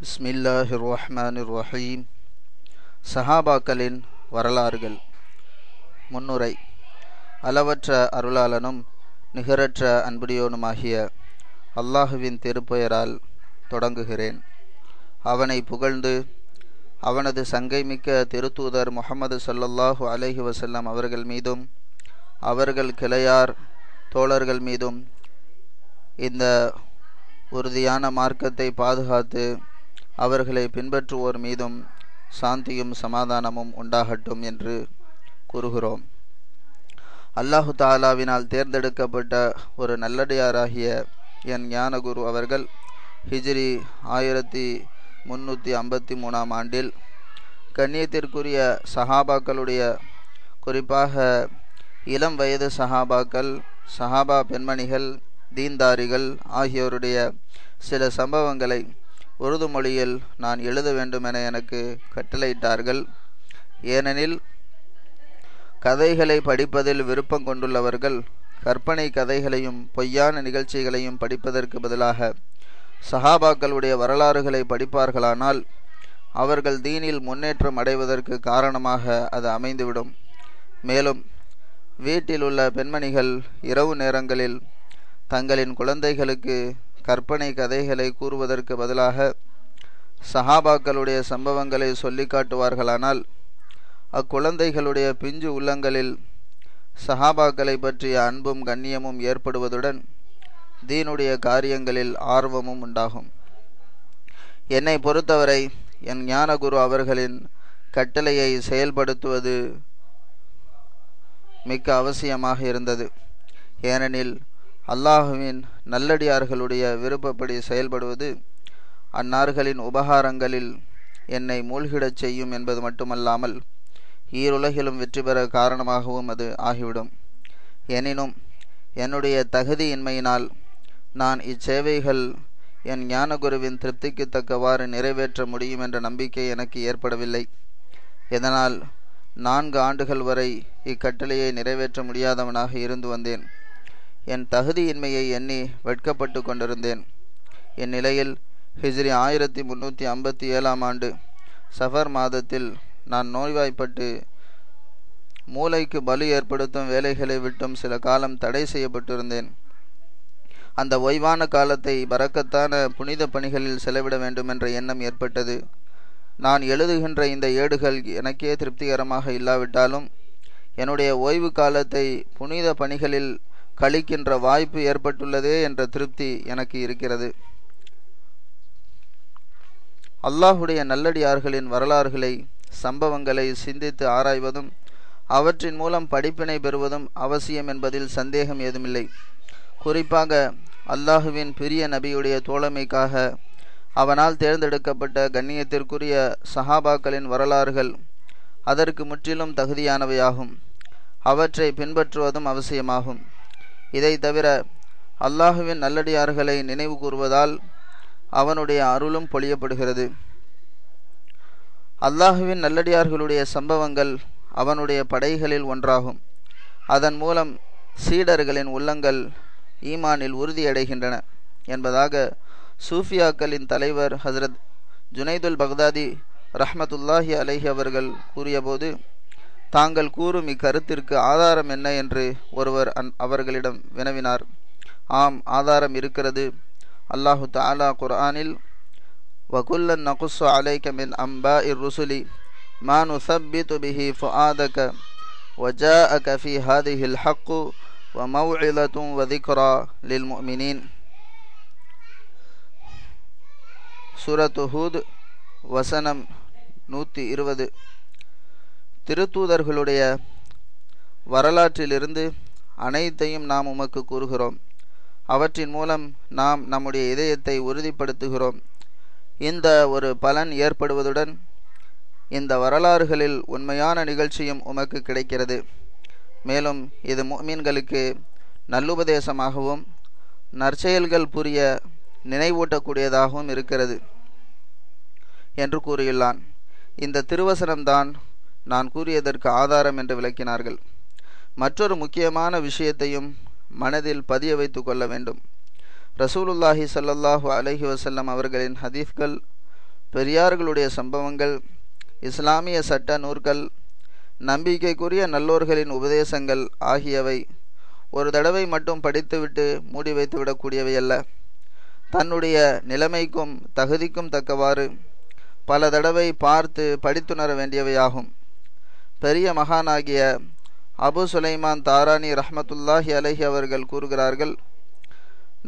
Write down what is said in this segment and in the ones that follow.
பிஸ்மில்லாஹிர் ரஹ்மானிர் ரஹீம் சஹாபாக்களின் வரலாறுகள். முன்னுரை. அளவற்ற அருளாளனும் நிகரற்ற அன்புடையோனுமாகிய அல்லாஹுவின் திருப்பெயரால் தொடங்குகிறேன். அவனை புகழ்ந்து அவனது சங்கைமிக்க திருத்தூதர் முகமது சல்லல்லாஹு அலஹி வசல்லம் அவர்கள் மீதும் அவர்கள் கிளையார் தோழர்கள் மீதும் இந்த உறுதியான மார்க்கத்தை பாதுகாத்து அவர்களை பின்பற்றுவோர் மீதும் சாந்தியும் சமாதானமும் உண்டாகட்டும் என்று கூறுகிறோம். அல்லாஹு தாலாவினால் தேர்ந்தெடுக்கப்பட்ட ஒரு நல்லடியாராகிய என் ஞானகுரு அவர்கள் ஹிஜ்ரி ஆயிரத்தி முன்னூற்றி ஐம்பத்தி மூணாம் ஆண்டில் கண்ணியத்திற்குரிய சஹாபாக்களுடைய குறிப்பாக இளம் வயது சஹாபாக்கள் சஹாபா பெண்மணிகள் தீன்தாரிகள் ஆகியோருடைய சில சம்பவங்களை உருது மொழியில் நான் எழுத வேண்டுமென எனக்கு கட்டளையிட்டார்கள். ஏனெனில் கதைகளை படிப்பதில் விருப்பம் கொண்டுள்ளவர்கள் கற்பனை கதைகளையும் பொய்யான நிகழ்ச்சிகளையும் படிப்பதற்கு பதிலாக சஹாபாக்களுடைய வரலாறுகளை படிப்பார்களானால் அவர்கள் தீனில் முன்னேற்றம் அடைவதற்கு காரணமாக அது அமைந்துவிடும். மேலும் வீட்டில் உள்ள பெண்மணிகள் இரவு நேரங்களில் தங்களின் குழந்தைகளுக்கு கற்பனை கதைகளை கூறுவதற்கு பதிலாக சஹாபாக்களுடைய சம்பவங்களை சொல்லி காட்டுவார்களானால் அக்குழந்தைகளுடைய பிஞ்சு உள்ளங்களில் சஹாபாக்களை பற்றிய அன்பும் கண்ணியமும் ஏற்படுவதுடன் தீனுடைய காரியங்களில் ஆர்வமும் உண்டாகும். என்னை பொறுத்தவரை என் ஞானகுரு அவர்களின் கட்டளையை செயல்படுத்துவது மிக்க அவசியமாக இருந்தது. ஏனெனில் அல்லாஹுவின் நல்லடியார்களுடைய விருப்பப்படி செயல்படுவது அந்நார்களின் உபகாரங்களில் என்னை மூழ்கிடச் செய்யும் என்பது மட்டுமல்லாமல் ஈருலகிலும் வெற்றி பெற காரணமாகவும் அது ஆகிவிடும். எனினும் என்னுடைய தகுதியின்மையினால் நான் இச்சேவைகள் என் ஞானகுருவின் திருப்திக்கு தக்கவாறு நிறைவேற்ற முடியும் என்ற நம்பிக்கை எனக்கு ஏற்படவில்லை. இதனால் நான்கு ஆண்டுகள் வரை இக்கட்டளையை நிறைவேற்ற முடியாதவனாக இருந்து வந்தேன். என் தகுதியின்மையை எண்ணி வெட்கப்பட்டு கொண்டிருந்தேன். இந்நிலையில் ஹிஜ்ரி ஆயிரத்தி முன்னூற்றி ஐம்பத்தி ஏழாம் ஆண்டு சஃபர் மாதத்தில் நான் நோய்வாய்ப்பட்டு மூளைக்கு பலி ஏற்படுத்தும் வேலைகளை விட்டும் சில காலம் தடை செய்யப்பட்டிருந்தேன். அந்த ஓய்வான காலத்தை பறக்கத்தான புனித பணிகளில் செலவிட வேண்டும் என்ற எண்ணம் ஏற்பட்டது. நான் எழுதுகின்ற இந்த ஏடுகள் எனக்கே திருப்திகரமாக இல்லாவிட்டாலும் என்னுடைய ஓய்வு காலத்தை புனித பணிகளில் கழிக்கின்ற வாய்ப்பு ஏற்பட்டுள்ளதே என்ற திருப்தி எனக்கு இருக்கிறது. அல்லாஹுடைய நல்லடியார்களின் வரலாறுகளை சம்பவங்களை சிந்தித்து ஆராய்வதும் அவற்றின் மூலம் படிப்பினை பெறுவதும் அவசியம் என்பதில் சந்தேகம் ஏதுமில்லை. குறிப்பாக அல்லாஹுவின் பிரிய நபியுடைய தோழமைக்காக அவனால் தேர்ந்தெடுக்கப்பட்ட கண்ணியத்திற்குரிய சஹாபாக்களின் வரலாறுகள் அதற்கு முற்றிலும் தகுதியானவையாகும். அவற்றை பின்பற்றுவதும் அவசியமாகும். இதை தவிர அல்லாஹுவின் நல்லடியார்களை நினைவு கூறுவதால் அவனுடைய அருளும் பொழியப்படுகிறது. அல்லாஹுவின் நல்லடியார்களுடைய சம்பவங்கள் அவனுடைய படைகளில் ஒன்றாகும். அதன் மூலம் சீடர்களின் உள்ளங்கள் ஈமானில் உறுதியடைகின்றன என்பதாக சூஃபியாக்களின் தலைவர் ஹசரத் ஜுனைதுல் பக்தாதி ரஹமத்துல்லாஹி அலஹி அவர்கள் கூறியபோது தாங்கள் கூறும் இக்கருத்திற்கு ஆதாரம் என்ன என்று ஒருவர் அன் அவர்களிடம் வினவினார் ஆம் ஆதாரம் இருக்கிறது அல்லாஹு தாலா குர்ஆனில் வகுல்லன் நகுஸ்ஸு அலைக்க மின் அம்பா இர் ருசுலி ما نثبت به فؤادك وجاءك في هذه الحق وموعظة وذكرى للمؤمنين சூரத்து ஹூத் வசனம் நூற்றி இருபது திருத்தூதர்களுடைய வரலாற்றிலிருந்து அனைத்தையும் நாம் உமக்கு கூறுகிறோம். அவற்றின் மூலம் நாம் நம்முடைய இதயத்தை உறுதிப்படுத்துகிறோம். இந்த ஒரு பலன் ஏற்படுவதுடன் இந்த வரலாறுகளில் உண்மையான நிகழ்ச்சியும் உமக்கு கிடைக்கிறது. மேலும் இது மீன்களுக்கு நல்லுபதேசமாகவும் நற்செயல்கள் புரிய நினைவூட்டக்கூடியதாகவும் இருக்கிறது என்று கூறியுள்ளான். இந்த திருவசனம்தான் நான் கூறியதற்கு ஆதாரம் என்று விளக்கினார்கள். மற்றொரு முக்கியமான விஷயத்தையும் மனதில் பதிய வைத்து கொள்ள வேண்டும். ரசூலுல்லாஹி சல்லாஹூ அலஹி வசல்லம் அவர்களின் ஹதீஸ்கள் பெரியார்களுடைய சம்பவங்கள் இஸ்லாமிய சட்ட நூற்கள் நம்பிக்கைக்குரிய நல்லோர்களின் உபதேசங்கள் ஆகியவை ஒரு தடவை மட்டும் படித்துவிட்டு மூடி வைத்து விடக்கூடியவை அல்ல. தன்னுடைய நிலைமைக்கும் தகுதிக்கும் தக்கவாறு பல தடவை பார்த்து படித்துணர வேண்டியவையாகும். பெரிய மகானாகிய அபு சுலைமான் தாரானி ரஹமத்துல்லாஹி அலஹி அவர்கள் கூறுகிறார்கள்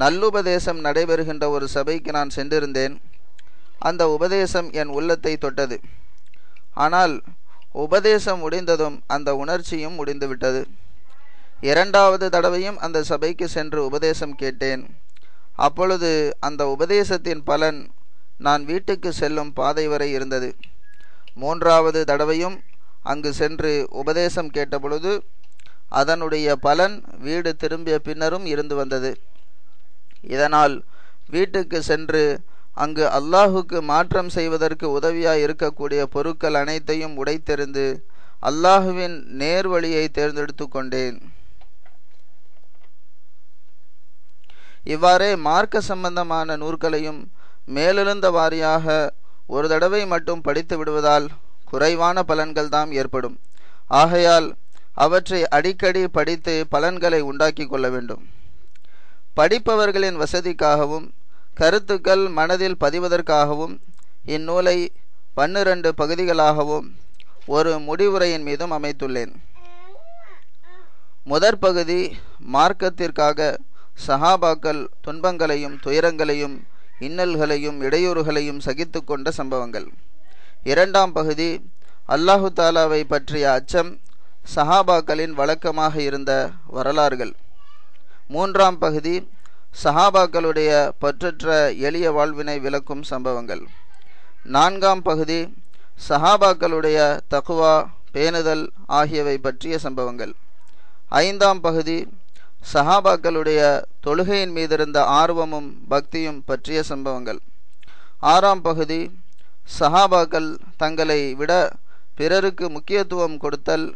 நல்லுபதேசம் நடைபெறுகின்ற ஒரு சபைக்கு நான் சென்றிருந்தேன். அந்த உபதேசம் என் உள்ளத்தை தொட்டது. ஆனால் உபதேசம் முடிந்ததும் அந்த உணர்ச்சியும் முடிந்துவிட்டது. இரண்டாவது தடவையும் அந்த சபைக்கு சென்று உபதேசம் கேட்டேன். அப்பொழுது அந்த உபதேசத்தின் பலன் நான் வீட்டுக்கு செல்லும் பாதை வரை இருந்தது. மூன்றாவது தடவையும் அங்கு சென்று உபதேசம் கேட்டபொழுது அதனுடைய பலன் வீடு திரும்பிய பின்னரும் இருந்து வந்தது. இதனால் வீட்டுக்கு சென்று அங்கு அல்லாஹுக்கு மாற்றம் செய்வதற்கு உதவியாய் இருக்கக்கூடிய பொருட்கள் அனைத்தையும் உடைத்தெறிந்து அல்லாஹுவின் நேர்வழியை தேர்ந்தெடுத்து கொண்டேன். இவ்வாறே மார்க்க சம்பந்தமான நூற்களையும் மேலெழுந்த வாரியாக ஒரு தடவை மட்டும் படித்து விடுவதால் குறைவான பலன்கள் தாம் ஏற்படும். ஆகையால் அவற்றை அடிக்கடி படித்து பலன்களை உண்டாக்கி கொள்ள வேண்டும். படிப்பவர்களின் வசதிக்காகவும் கருத்துக்கள் மனதில் பதிவதற்காகவும் இந்நூலை பன்னிரண்டு பகுதிகளாகவும் ஒரு முடிவுரையின் மீதும் அமைத்துள்ளேன். முதற் பகுதி மார்க்கத்திற்காக சஹாபாக்கள் துன்பங்களையும் துயரங்களையும் இன்னல்களையும் இடையூறுகளையும் சகித்து கொண்ட சம்பவங்கள். இரண்டாம் பகுதி அல்லாஹு தாலாவை பற்றிய அச்சம் சஹாபாக்களின் வழக்கமாக இருந்த வரலாறுகள். மூன்றாம் பகுதி சஹாபாக்களுடைய பற்றற்ற எளிய வாழ்வினை விளக்கும் சம்பவங்கள். நான்காம் பகுதி சஹாபாக்களுடைய தகுவா பேணுதல் ஆகியவை பற்றிய சம்பவங்கள். ஐந்தாம் பகுதி சஹாபாக்களுடைய தொழுகையின் மீதிருந்த ஆர்வமும் பக்தியும் பற்றிய சம்பவங்கள். ஆறாம் பகுதி சஹாபாக்கள் தங்களை விட பிறருக்கு முக்கியத்துவம் கொடுத்தல்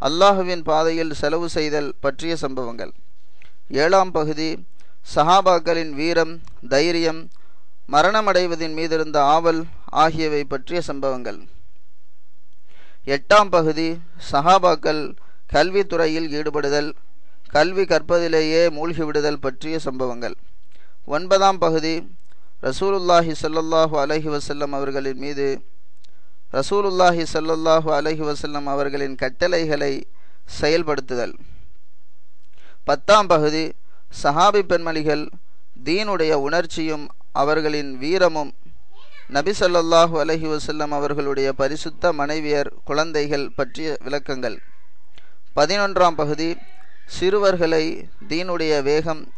அல்லாஹுவின் பாதையில் செலவு செய்தல் பற்றிய சம்பவங்கள். ஏழாம் பகுதி சஹாபாக்களின் வீரம் தைரியம் மரணமடைவதின் மீதிருந்த ஆவல் ஆகியவை பற்றிய சம்பவங்கள். எட்டாம் பகுதி சஹாபாக்கள் கல்வித்துறையில் ஈடுபடுதல் கல்வி கற்பதிலேயே மூழ்கிவிடுதல் பற்றிய சம்பவங்கள். ஒன்பதாம் பகுதி ரசூலுல்லாஹி சல்லல்லாஹு அலஹி வசல்லம் அவர்களின் மீது ரசூலுல்லாஹி சல்லல்லாஹு அலஹி வசல்லம் அவர்களின் கட்டளைகளை செயல்படுத்துதல். பத்தாம் பகுதி சஹாபி பெண்மணிகள் தீனுடைய உணர்ச்சியும் அவர்களின் வீரமும் நபி சொல்லாஹு அலஹி வசல்லம் அவர்களுடைய பரிசுத்த மனைவியர் குழந்தைகள் பற்றிய விளக்கங்கள். பதினொன்றாம் பகுதி சிறுவர்களை தீனுடைய வேகம்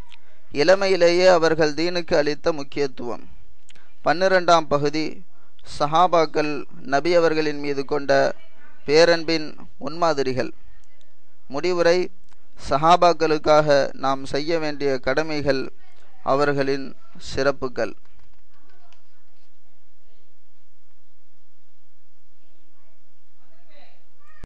இளமையிலேயே அவர்கள் தீனுக்கு அளித்த முக்கியத்துவம். பன்னிரெண்டாம் பகுதி சஹாபாக்கள் நபி அவர்களின் மீது கொண்ட பேரன்பின் முன்மாதிரிகள். முடிவுரை சஹாபாக்களுக்காக நாம் செய்ய வேண்டிய கடமைகள் அவர்களின் சிறப்புகள்.